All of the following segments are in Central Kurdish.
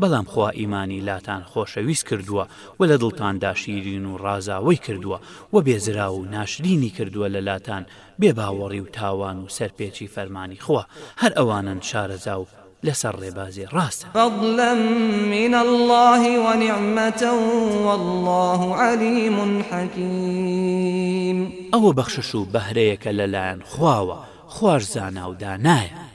بەڵام خوا ئیمانی لاتان خۆشەویست کردووە و لە دڵتاندا شیرین و ڕازاوەی کردووە و بێزراو و ناشرینی کردووە لە لاتان بێ باوەڕی و تاوان و سەرپێچی فەرمانی خوا، هەر ئەوانەن شارەزا و لەسەر ڕێبازی ڕاستن. فضلا من اللە و نعمتا واللە علیم حکیم. ئەوە بەخشش و بەهرەیەکە لەلایەن خواوە، خواش زانا و دانایە.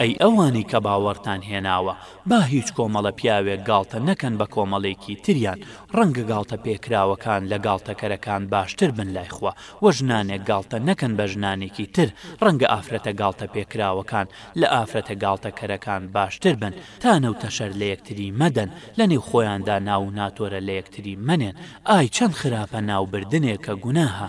ئەی ئەوانەی کە باوەڕتان هێناوە، با هیچ کۆمەڵە پیاوێک گاڵتە نەکەن بە کۆمەڵێکی تریان، ڕەنگە گاڵتە پێکراوەکان لە گاڵتەکەرەکان باشتر بن لای خوا، وە ژنانێک گاڵتە نەکەن بە ژنانێکی تر، ڕەنگە ئافرەتە گاڵتە پێکراوەکان لە ئافرەتە گاڵتەکەرەکان باشتر بن، تانە و تەشەر لە یەکتری مەدەن، لە نێو خۆیاندا ناو و ناتۆرە لە یەکتری مەنێن، ئای چەند خراپە ناو بردنێک کە گوناهە،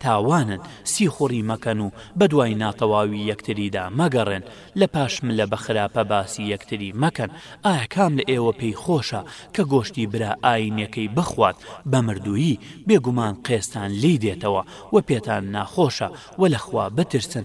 تاوانن، سیخوڕی مەکەن و بەدوای ناتەواوی یەکتریدا مەگەڕێن، لە پاش ملە بە خراپە باسی یەکتری مەکەن، ئایا کام لە ئێوە پێی خۆشە کە گۆشتی برا ئاینیەکەی بخوات بە مردوویی، بێگومان قێزتان لێی دێتەوە و پێتان ناخۆشە، وە لە خوا بترسن،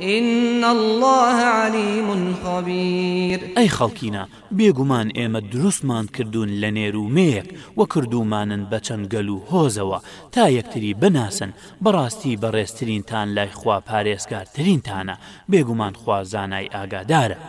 ان اللە علیم خبیر ئەی خەڵکینە، بێگومان ئێمە دروستمان کردوون لە نێر و مێیەک، وە کردوومانن بە چەند گەل و هۆزەوە، تا یەکتری بناسن، بەڕاستی بەڕێزترینتان لای خوا پارێزگارترینتانە، بێگومان خوا زانای ئاگادارە.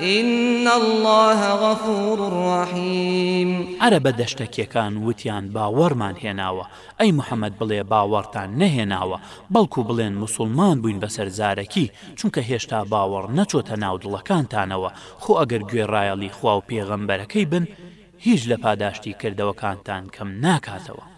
ان اللە غفور رحیم. عەرەبە دەشتەکیەکان وتیان باوەڕمان هێناوە، ئەی محمد بڵێ باوەڕتان نەهێناوە، بەڵکو بڵێن موسوڵمان بووین بەسەر زارەکی، چونکە هێشتا باوەڕ نەچۆتە ناو دڵەکانتانەوە، خۆ ئەگەر گوێڕایەڵی خوا و پێغەمبەرەکەی بن هیچ لە پاداشتی کردەوەکانتان کەم ناکاتەوە.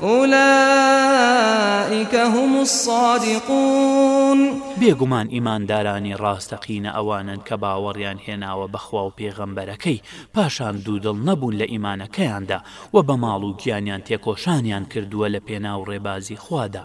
اولئک هم الصادقون. بێگومان ئیماندارانی ڕاستەقینە ئەوانەن کە باوەڕیان هێناوە بە خوا و پێغەمبەرەکەی، پاشان دوودڵ نەبوون لە ئیمانەکەیاندا، وە بە ماڵ و گیانیان تێکۆشانیان کردووە لە پێناو ڕێبازی خوادا،